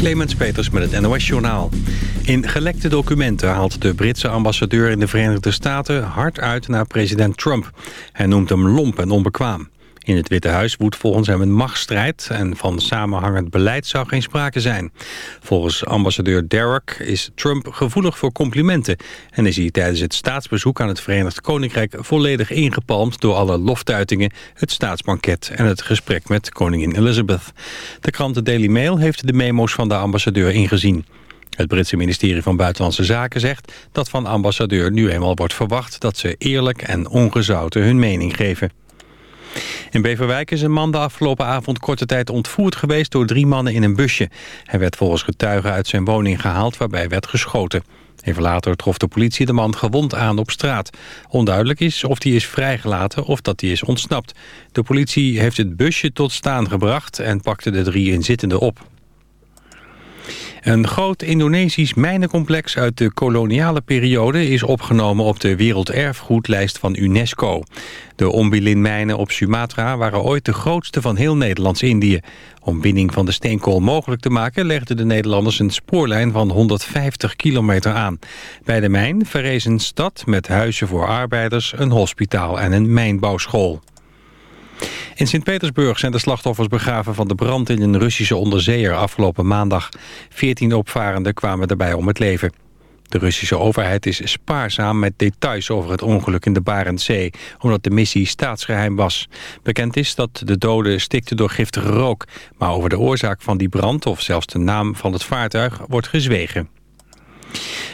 Clemens Peters met het NOS-journaal. In gelekte documenten haalt de Britse ambassadeur in de Verenigde Staten hard uit naar president Trump. Hij noemt hem lomp en onbekwaam. In het Witte Huis woedt volgens hem een machtsstrijd... en van samenhangend beleid zou geen sprake zijn. Volgens ambassadeur Derrick is Trump gevoelig voor complimenten... en is hij tijdens het staatsbezoek aan het Verenigd Koninkrijk... volledig ingepalmd door alle loftuitingen, het staatsbanket... en het gesprek met koningin Elizabeth. De krant The Daily Mail heeft de memo's van de ambassadeur ingezien. Het Britse ministerie van Buitenlandse Zaken zegt dat van ambassadeur nu eenmaal wordt verwacht dat ze eerlijk en ongezouten hun mening geven. In Beverwijk is een man de afgelopen avond korte tijd ontvoerd geweest door drie mannen in een busje. Hij werd volgens getuigen uit zijn woning gehaald waarbij werd geschoten. Even later trof de politie de man gewond aan op straat. Onduidelijk is of hij is vrijgelaten of dat hij is ontsnapt. De politie heeft het busje tot staan gebracht en pakte de drie inzittenden op. Een groot Indonesisch mijnencomplex uit de koloniale periode is opgenomen op de werelderfgoedlijst van UNESCO. De Ombilin-mijnen op Sumatra waren ooit de grootste van heel Nederlands-Indië. Om winning van de steenkool mogelijk te maken legden de Nederlanders een spoorlijn van 150 kilometer aan. Bij de mijn verrees een stad met huizen voor arbeiders, een hospitaal en een mijnbouwschool. In Sint-Petersburg zijn de slachtoffers begraven van de brand in een Russische onderzeeër afgelopen maandag. Veertien opvarenden kwamen daarbij om het leven. De Russische overheid is spaarzaam met details over het ongeluk in de Barentszee, omdat de missie staatsgeheim was. Bekend is dat de doden stikten door giftige rook, maar over de oorzaak van die brand of zelfs de naam van het vaartuig wordt gezwegen.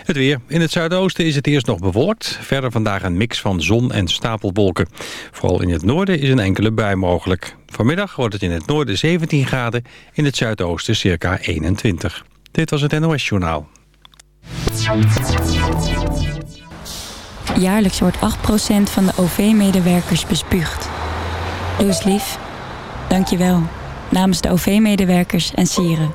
Het weer. In het zuidoosten is het eerst nog bewolkt. Verder vandaag een mix van zon en stapelwolken. Vooral in het noorden is een enkele bui mogelijk. Vanmiddag wordt het in het noorden 17 graden, in het zuidoosten circa 21. Dit was het NOS Journaal. Jaarlijks wordt 8% van de OV-medewerkers bespuugd. Doe eens lief. Dank je wel. Namens de OV-medewerkers en sieren.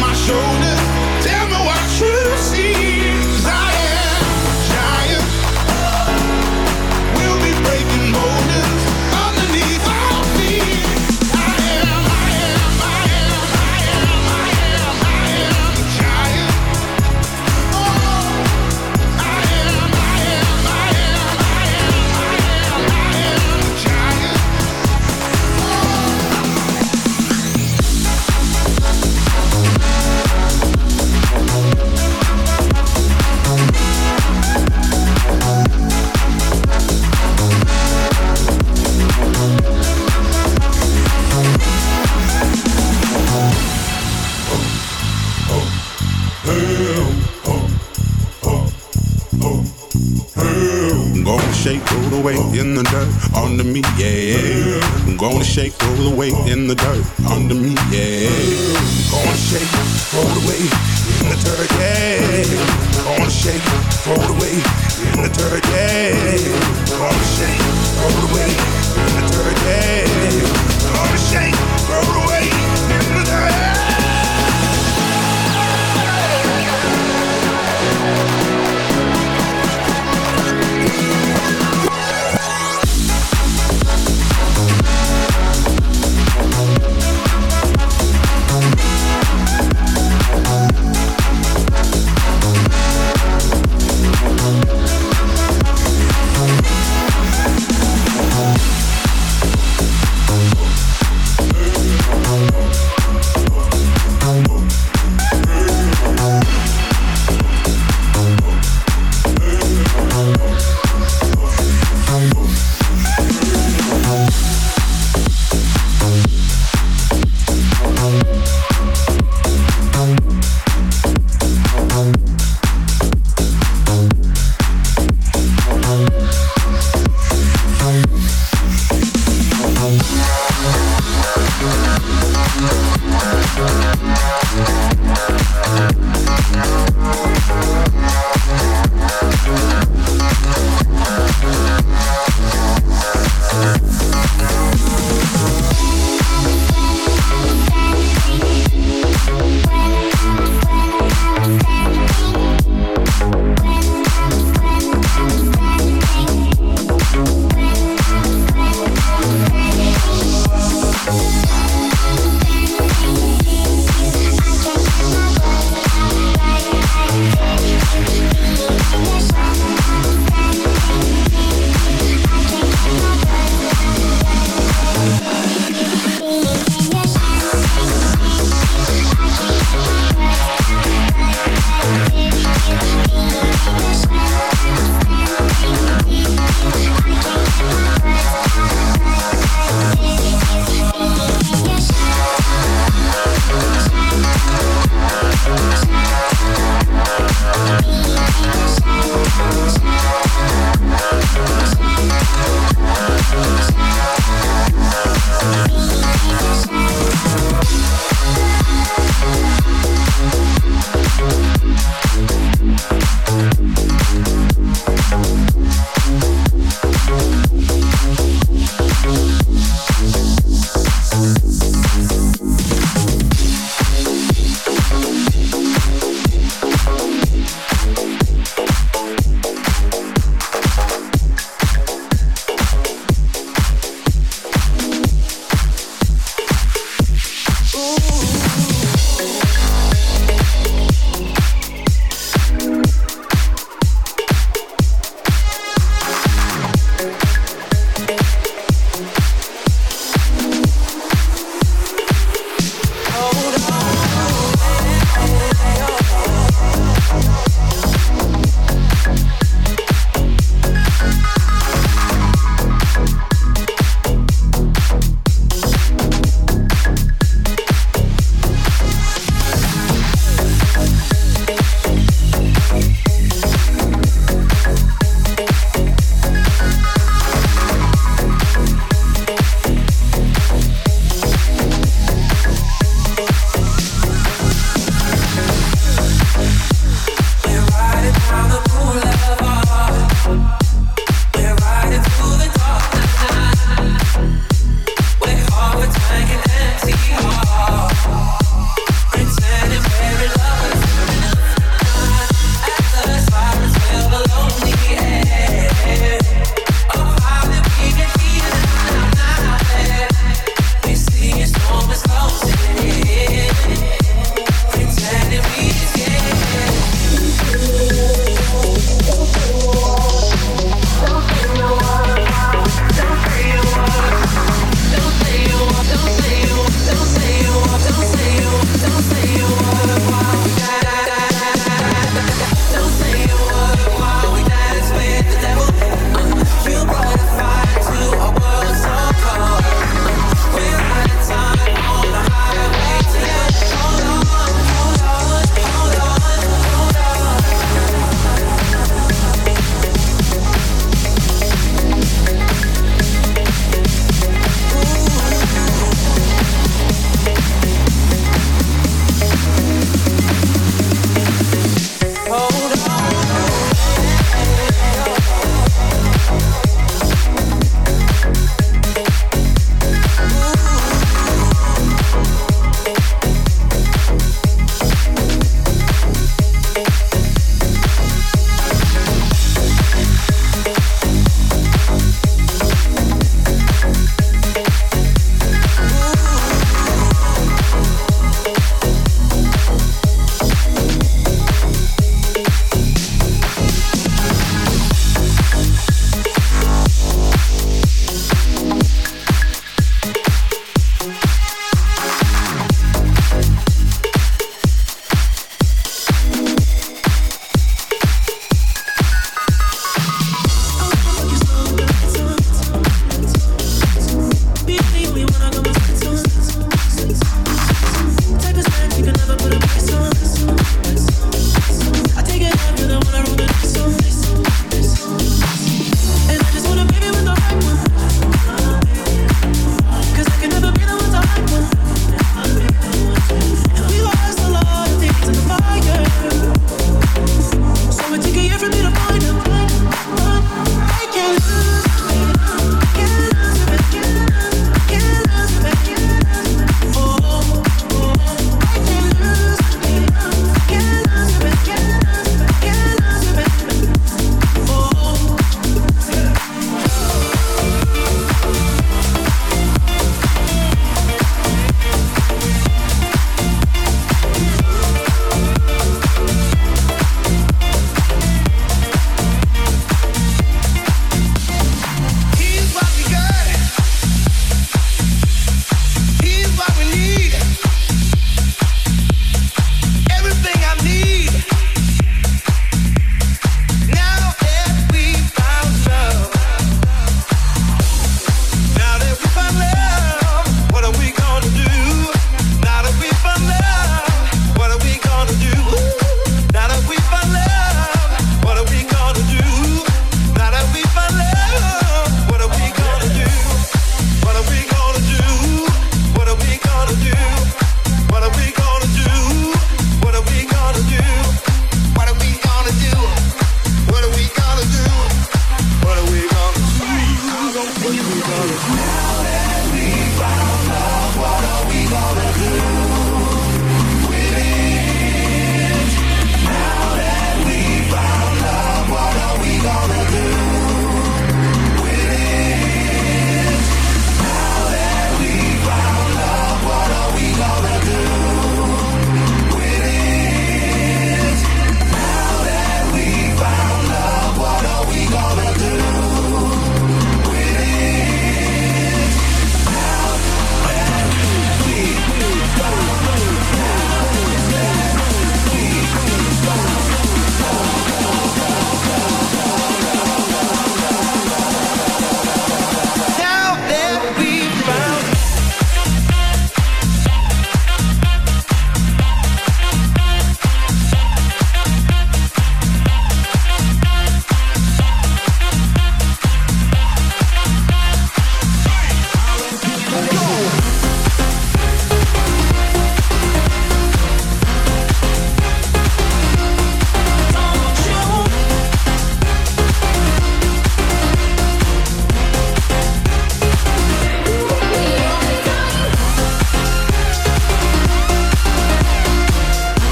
my shoulders away in the dirt under me, yeah. Gonna shake,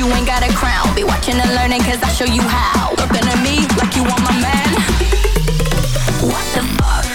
you ain't got a crown. Be watching and learning, cause I show you how. Looking at me like you want my man. What the fuck?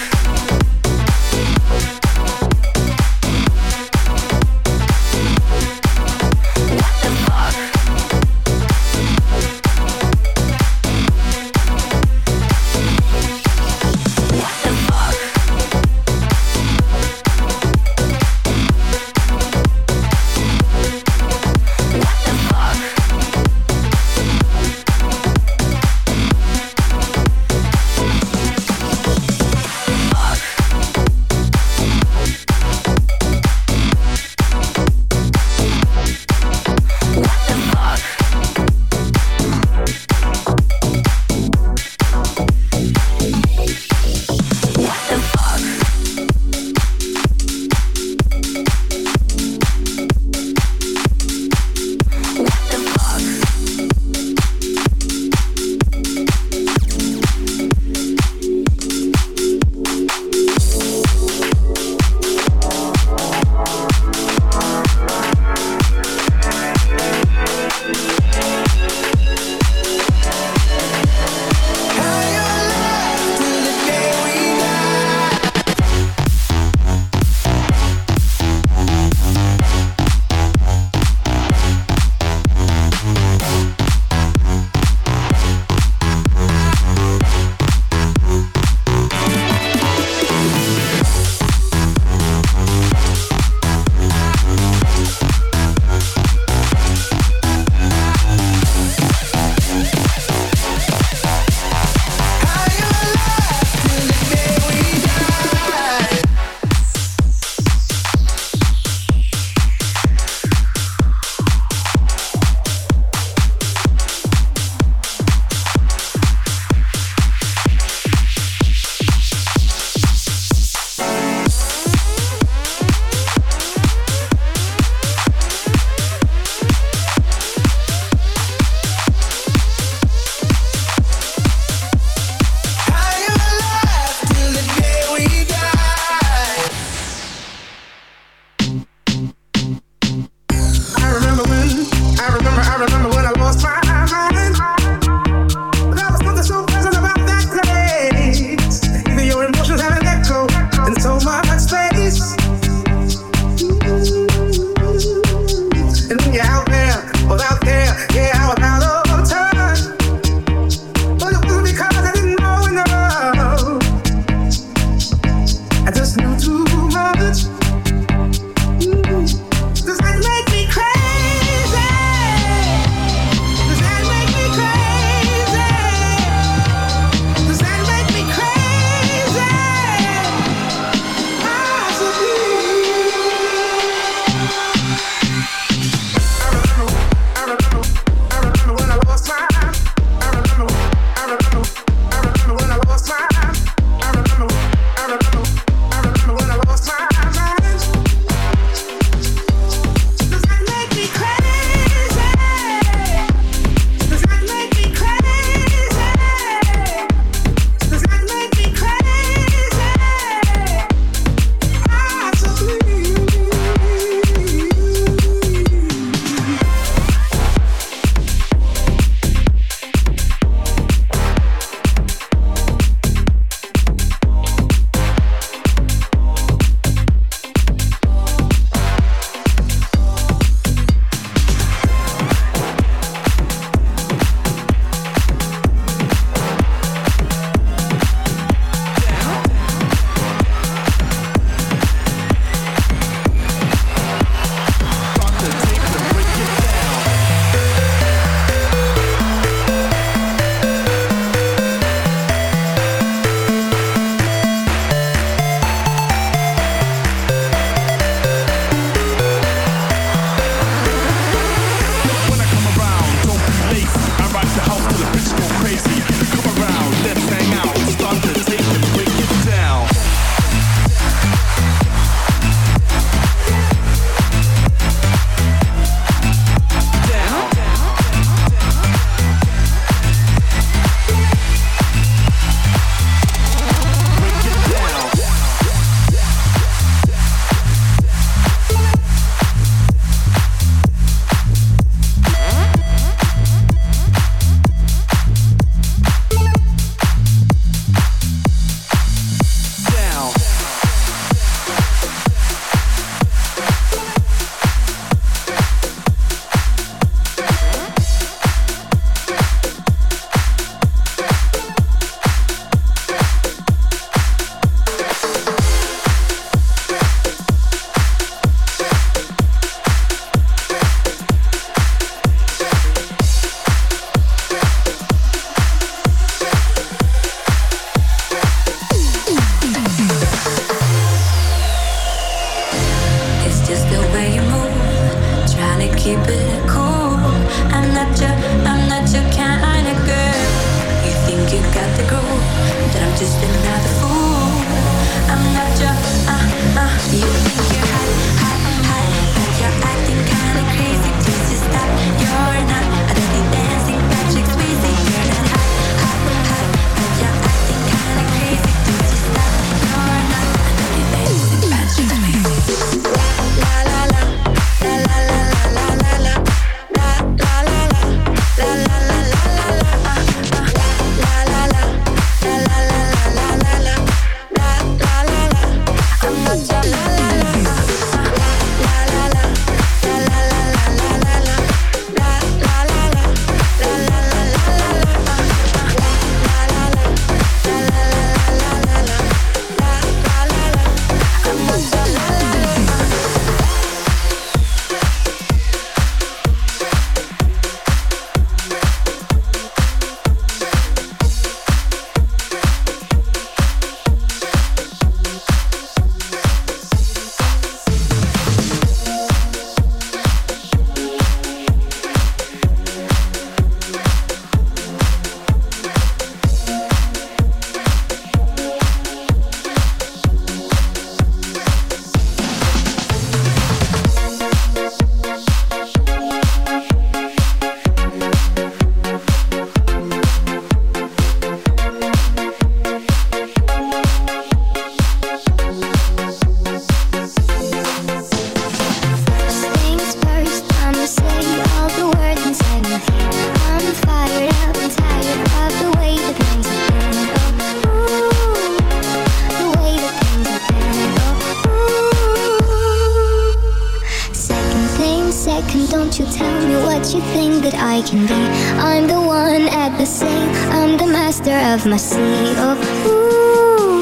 of my sea, oh ooh,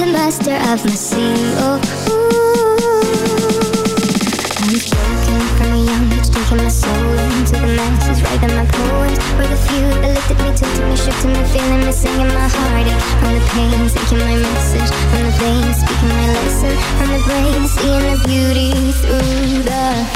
the master of my sea, oh ooh. I'm spoken from a young age, taking my soul into the masses, writing my poems. for the few that lifted me, tilted me, shifted me, feeling me, singing my heart I'm the pain, taking my message. from the veins, speaking my lesson. from the brain, seeing the beauty through the